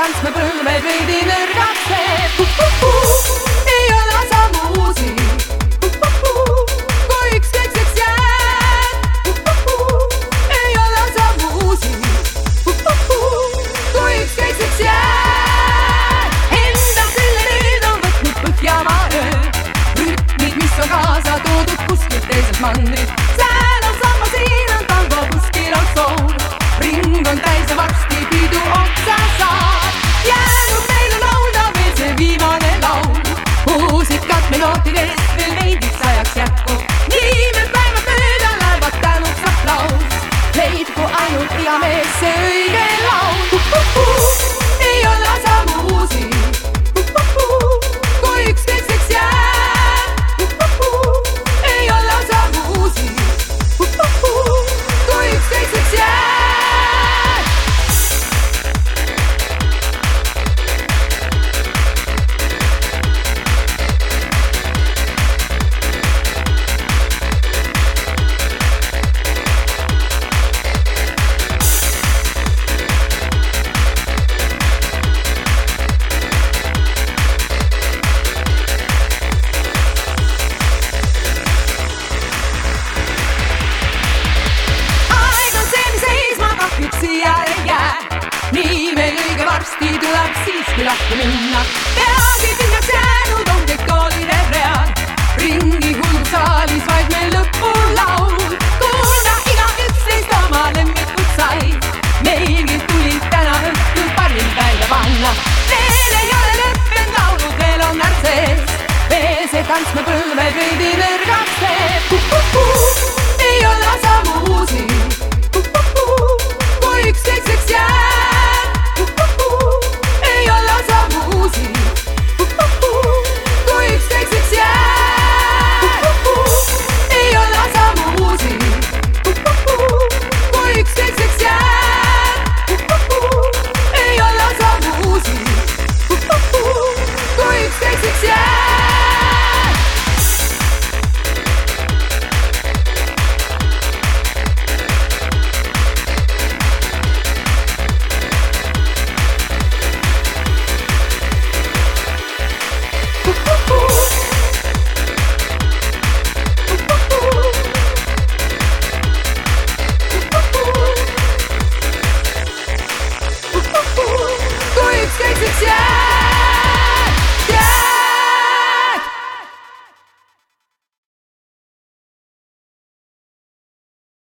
dans med på 100 meter i. jamais. kui tuleb siiski lahti minna. peagi kindlaks jäänud on kõik koolide read, ringi hullub saalis vaid meil lõpulaul. kuulda igaüks neist oma lemmikud sai, meilgi tuli täna õhtul parim välja panna. veel ei ole lõppenud laulud, veel on värk sees, veel see tants me põlve veidi nõrgaks teeb. ei ole samu uusi, kui üksteiseks jääb.